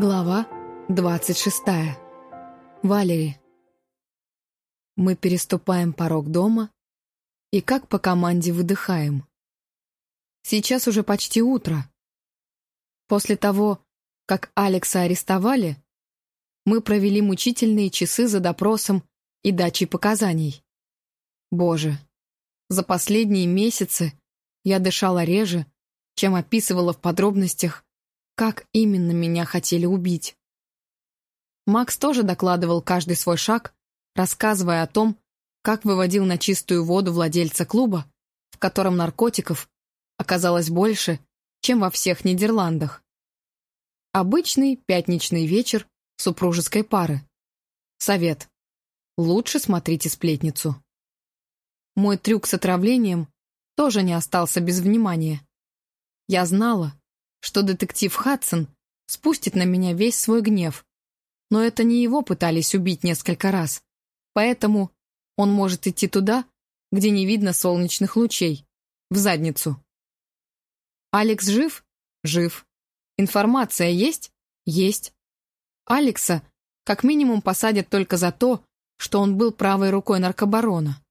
Глава 26. Валери. Мы переступаем порог дома и как по команде выдыхаем. Сейчас уже почти утро. После того, как Алекса арестовали, мы провели мучительные часы за допросом и дачей показаний. Боже, за последние месяцы я дышала реже, чем описывала в подробностях как именно меня хотели убить. Макс тоже докладывал каждый свой шаг, рассказывая о том, как выводил на чистую воду владельца клуба, в котором наркотиков оказалось больше, чем во всех Нидерландах. Обычный пятничный вечер супружеской пары. Совет. Лучше смотрите сплетницу. Мой трюк с отравлением тоже не остался без внимания. Я знала, что детектив Хадсон спустит на меня весь свой гнев. Но это не его пытались убить несколько раз. Поэтому он может идти туда, где не видно солнечных лучей, в задницу. Алекс жив? Жив. Информация есть? Есть. Алекса как минимум посадят только за то, что он был правой рукой наркобарона.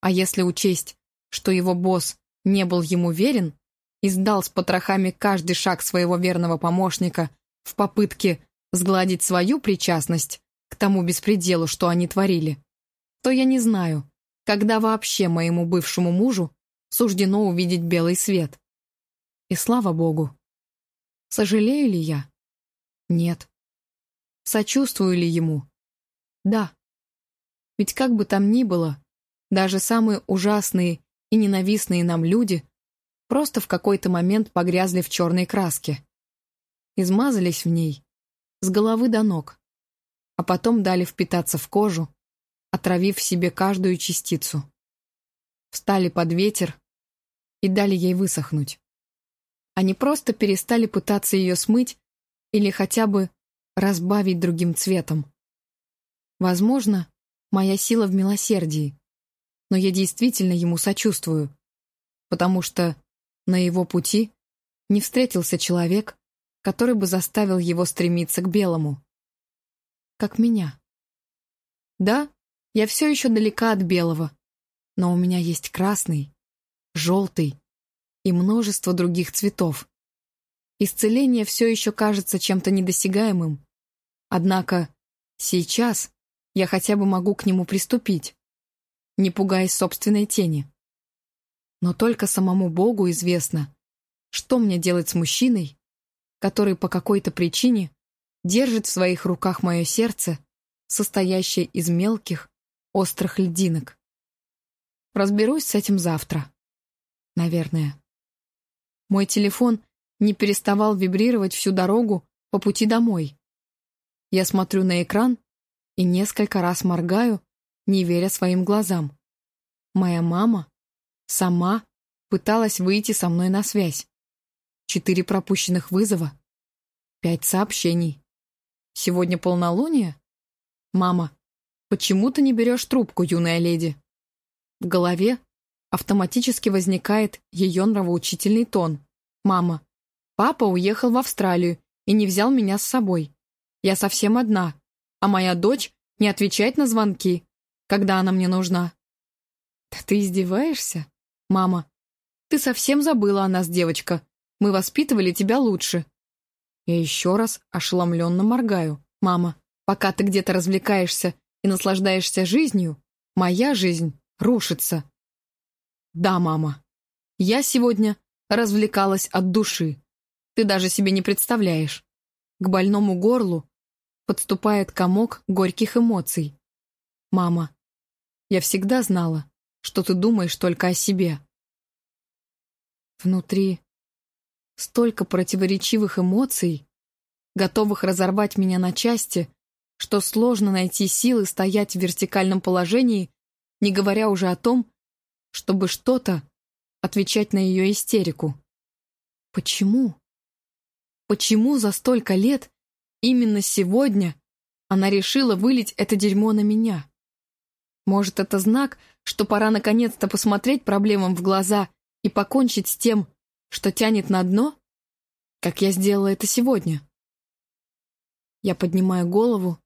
А если учесть, что его босс не был ему верен, и сдал с потрохами каждый шаг своего верного помощника в попытке сгладить свою причастность к тому беспределу, что они творили, то я не знаю, когда вообще моему бывшему мужу суждено увидеть белый свет. И слава богу. Сожалею ли я? Нет. Сочувствую ли ему? Да. Ведь как бы там ни было, даже самые ужасные и ненавистные нам люди просто в какой-то момент погрязли в черной краске. Измазались в ней с головы до ног, а потом дали впитаться в кожу, отравив в себе каждую частицу. Встали под ветер и дали ей высохнуть. Они просто перестали пытаться ее смыть или хотя бы разбавить другим цветом. Возможно, моя сила в милосердии, но я действительно ему сочувствую, потому что на его пути не встретился человек, который бы заставил его стремиться к белому. Как меня. Да, я все еще далека от белого, но у меня есть красный, желтый и множество других цветов. Исцеление все еще кажется чем-то недосягаемым, однако сейчас я хотя бы могу к нему приступить, не пугаясь собственной тени. Но только самому Богу известно, что мне делать с мужчиной, который по какой-то причине держит в своих руках мое сердце, состоящее из мелких, острых льдинок. Разберусь с этим завтра. Наверное. Мой телефон не переставал вибрировать всю дорогу по пути домой. Я смотрю на экран и несколько раз моргаю, не веря своим глазам. Моя мама Сама пыталась выйти со мной на связь. Четыре пропущенных вызова. Пять сообщений. Сегодня полнолуние? Мама, почему ты не берешь трубку, юная леди? В голове автоматически возникает ее нравоучительный тон. Мама, папа уехал в Австралию и не взял меня с собой. Я совсем одна, а моя дочь не отвечает на звонки, когда она мне нужна. Да ты издеваешься? «Мама, ты совсем забыла о нас, девочка. Мы воспитывали тебя лучше». Я еще раз ошеломленно моргаю. «Мама, пока ты где-то развлекаешься и наслаждаешься жизнью, моя жизнь рушится». «Да, мама. Я сегодня развлекалась от души. Ты даже себе не представляешь. К больному горлу подступает комок горьких эмоций. Мама, я всегда знала, что ты думаешь только о себе. Внутри столько противоречивых эмоций, готовых разорвать меня на части, что сложно найти силы стоять в вертикальном положении, не говоря уже о том, чтобы что-то отвечать на ее истерику. Почему? Почему за столько лет именно сегодня она решила вылить это дерьмо на меня? Может, это знак, что пора наконец-то посмотреть проблемам в глаза и покончить с тем, что тянет на дно, как я сделала это сегодня? Я поднимаю голову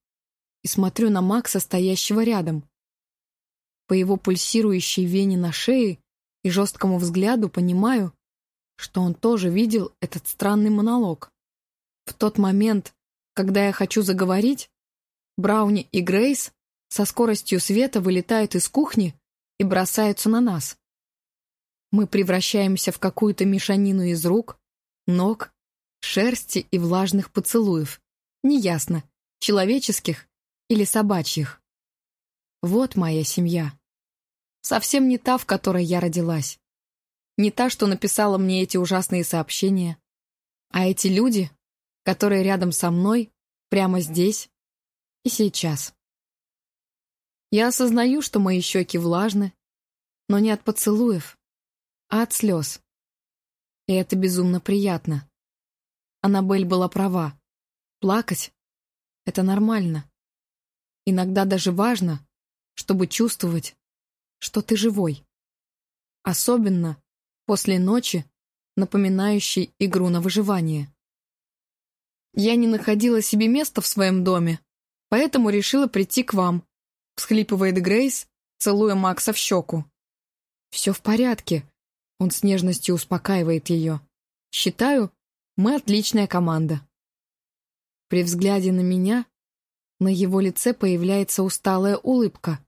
и смотрю на Макса, стоящего рядом. По его пульсирующей вене на шее и жесткому взгляду понимаю, что он тоже видел этот странный монолог. В тот момент, когда я хочу заговорить, Брауни и Грейс со скоростью света вылетают из кухни и бросаются на нас. Мы превращаемся в какую-то мешанину из рук, ног, шерсти и влажных поцелуев. Неясно, человеческих или собачьих. Вот моя семья. Совсем не та, в которой я родилась. Не та, что написала мне эти ужасные сообщения. А эти люди, которые рядом со мной, прямо здесь и сейчас. Я осознаю, что мои щеки влажны, но не от поцелуев, а от слез. И это безумно приятно. Аннабель была права. Плакать — это нормально. Иногда даже важно, чтобы чувствовать, что ты живой. Особенно после ночи, напоминающей игру на выживание. Я не находила себе места в своем доме, поэтому решила прийти к вам, всхлипывает Грейс, целуя Макса в щеку. «Все в порядке», — он с нежностью успокаивает ее. «Считаю, мы отличная команда». При взгляде на меня на его лице появляется усталая улыбка.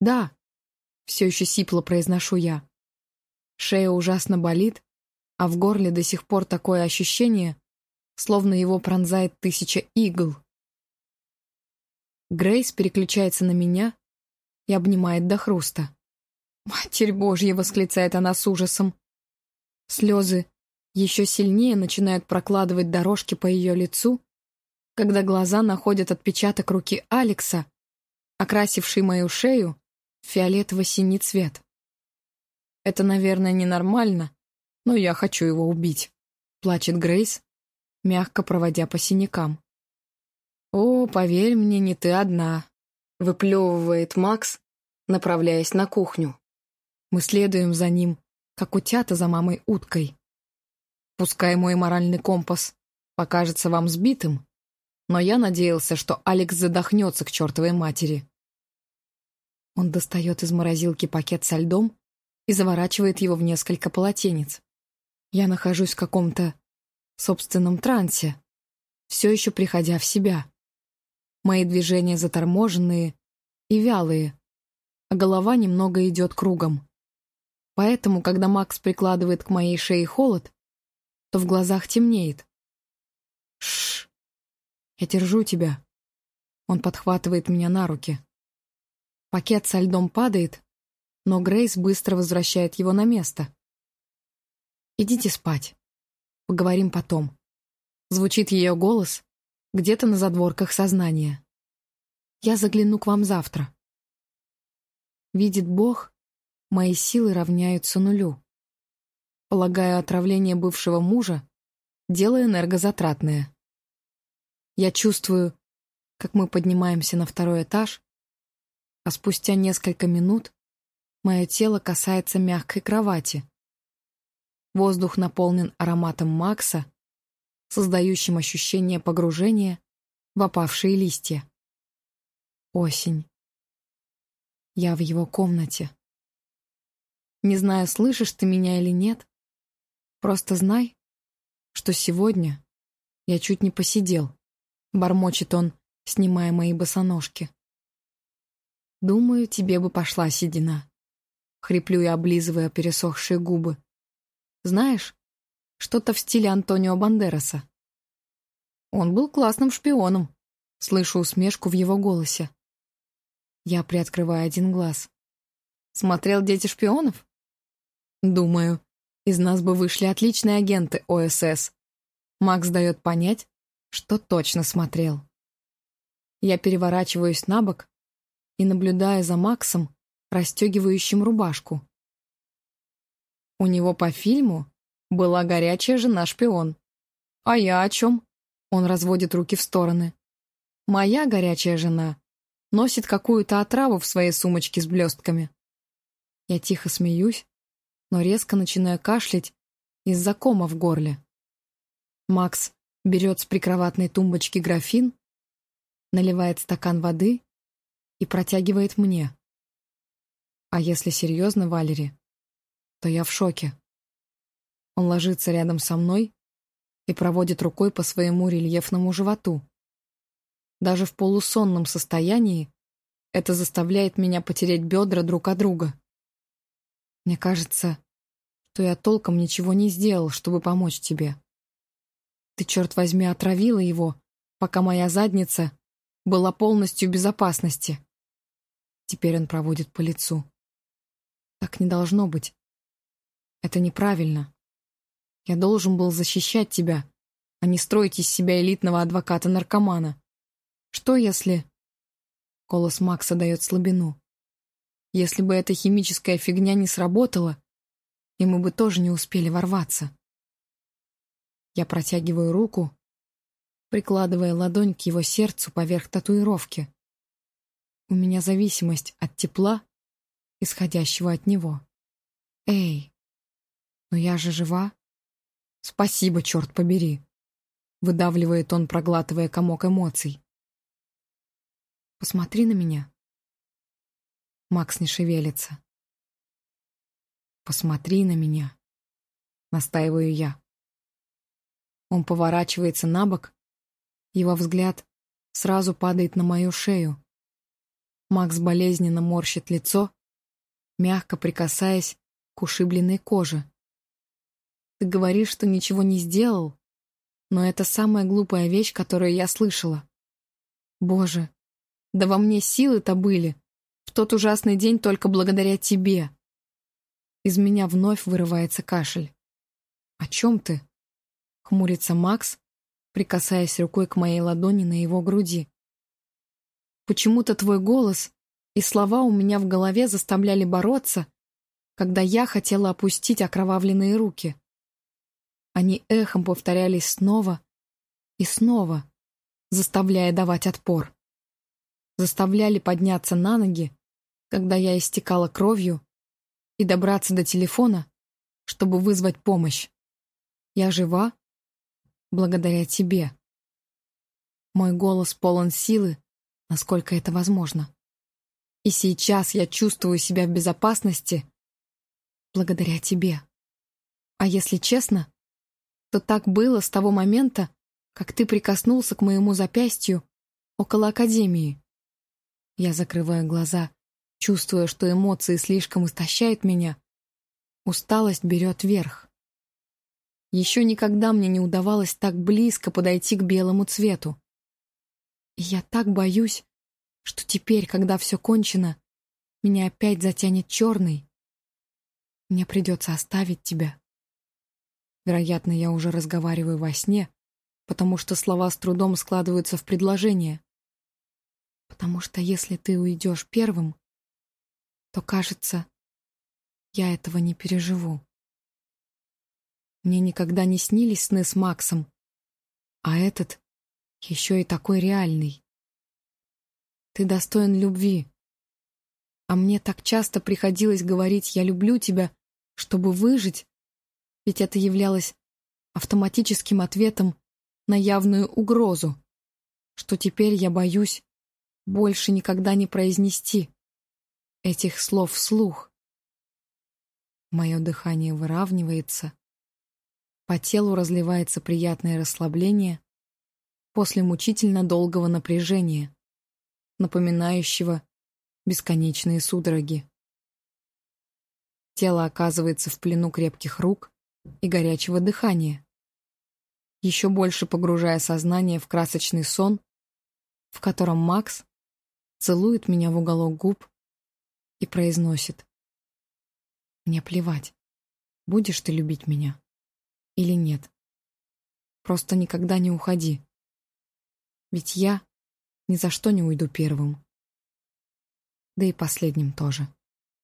«Да», — все еще сипло произношу я. Шея ужасно болит, а в горле до сих пор такое ощущение, словно его пронзает тысяча игл. Грейс переключается на меня и обнимает до хруста. «Матерь Божья!» — восклицает она с ужасом. Слезы еще сильнее начинают прокладывать дорожки по ее лицу, когда глаза находят отпечаток руки Алекса, окрасивший мою шею в фиолетово-синий цвет. Это, наверное, ненормально, но я хочу его убить, плачет Грейс, мягко проводя по синякам. «О, поверь мне, не ты одна», — выплевывает Макс, направляясь на кухню. Мы следуем за ним, как утята за мамой уткой. Пускай мой моральный компас покажется вам сбитым, но я надеялся, что Алекс задохнется к чертовой матери. Он достает из морозилки пакет со льдом и заворачивает его в несколько полотенец. Я нахожусь в каком-то собственном трансе, все еще приходя в себя. Мои движения заторможенные и вялые, а голова немного идет кругом. Поэтому, когда Макс прикладывает к моей шее холод, то в глазах темнеет. Шш, я держу тебя. Он подхватывает меня на руки. Пакет со льдом падает, но Грейс быстро возвращает его на место. «Идите спать. Поговорим потом». Звучит ее голос, где-то на задворках сознания. Я загляну к вам завтра. Видит Бог, мои силы равняются нулю. Полагаю, отравление бывшего мужа — дело энергозатратное. Я чувствую, как мы поднимаемся на второй этаж, а спустя несколько минут мое тело касается мягкой кровати. Воздух наполнен ароматом Макса создающим ощущение погружения в опавшие листья. Осень. Я в его комнате. Не знаю, слышишь ты меня или нет, просто знай, что сегодня я чуть не посидел, бормочет он, снимая мои босоножки. Думаю, тебе бы пошла седина. Хриплю я, облизывая пересохшие губы. Знаешь, что-то в стиле Антонио Бандераса. Он был классным шпионом. Слышу усмешку в его голосе. Я приоткрываю один глаз. Смотрел «Дети шпионов»? Думаю, из нас бы вышли отличные агенты ОСС. Макс дает понять, что точно смотрел. Я переворачиваюсь на бок и наблюдаю за Максом, расстегивающим рубашку. У него по фильму была горячая жена-шпион. А я о чем? Он разводит руки в стороны. Моя горячая жена носит какую-то отраву в своей сумочке с блестками. Я тихо смеюсь, но резко начинаю кашлять из-за кома в горле. Макс берет с прикроватной тумбочки графин, наливает стакан воды и протягивает мне. А если серьезно, Валери, то я в шоке. Он ложится рядом со мной и проводит рукой по своему рельефному животу. Даже в полусонном состоянии это заставляет меня потереть бедра друг от друга. Мне кажется, что я толком ничего не сделал, чтобы помочь тебе. Ты, черт возьми, отравила его, пока моя задница была полностью в безопасности. Теперь он проводит по лицу. Так не должно быть. Это неправильно. Я должен был защищать тебя, а не строить из себя элитного адвоката-наркомана. Что если... Голос Макса дает слабину. Если бы эта химическая фигня не сработала, и мы бы тоже не успели ворваться. Я протягиваю руку, прикладывая ладонь к его сердцу поверх татуировки. У меня зависимость от тепла, исходящего от него. Эй, но я же жива. «Спасибо, черт побери!» — выдавливает он, проглатывая комок эмоций. «Посмотри на меня». Макс не шевелится. «Посмотри на меня», — настаиваю я. Он поворачивается на бок, его взгляд сразу падает на мою шею. Макс болезненно морщит лицо, мягко прикасаясь к ушибленной коже. Ты говоришь, что ничего не сделал, но это самая глупая вещь, которую я слышала. Боже, да во мне силы-то были. В тот ужасный день только благодаря тебе. Из меня вновь вырывается кашель. «О чем ты?» — хмурится Макс, прикасаясь рукой к моей ладони на его груди. «Почему-то твой голос и слова у меня в голове заставляли бороться, когда я хотела опустить окровавленные руки. Они эхом повторялись снова и снова, заставляя давать отпор. Заставляли подняться на ноги, когда я истекала кровью, и добраться до телефона, чтобы вызвать помощь. Я жива благодаря тебе. Мой голос полон силы, насколько это возможно. И сейчас я чувствую себя в безопасности благодаря тебе. А если честно, то так было с того момента, как ты прикоснулся к моему запястью около Академии. Я закрываю глаза, чувствуя, что эмоции слишком истощают меня. Усталость берет верх. Еще никогда мне не удавалось так близко подойти к белому цвету. И я так боюсь, что теперь, когда все кончено, меня опять затянет черный. Мне придется оставить тебя. Вероятно, я уже разговариваю во сне, потому что слова с трудом складываются в предложение. Потому что если ты уйдешь первым, то, кажется, я этого не переживу. Мне никогда не снились сны с Максом, а этот еще и такой реальный. Ты достоин любви. А мне так часто приходилось говорить «я люблю тебя», чтобы выжить, ведь это являлось автоматическим ответом на явную угрозу, что теперь я боюсь больше никогда не произнести этих слов вслух. Мое дыхание выравнивается, по телу разливается приятное расслабление после мучительно долгого напряжения, напоминающего бесконечные судороги. Тело оказывается в плену крепких рук, и горячего дыхания, еще больше погружая сознание в красочный сон, в котором Макс целует меня в уголок губ и произносит «Мне плевать, будешь ты любить меня или нет. Просто никогда не уходи. Ведь я ни за что не уйду первым. Да и последним тоже.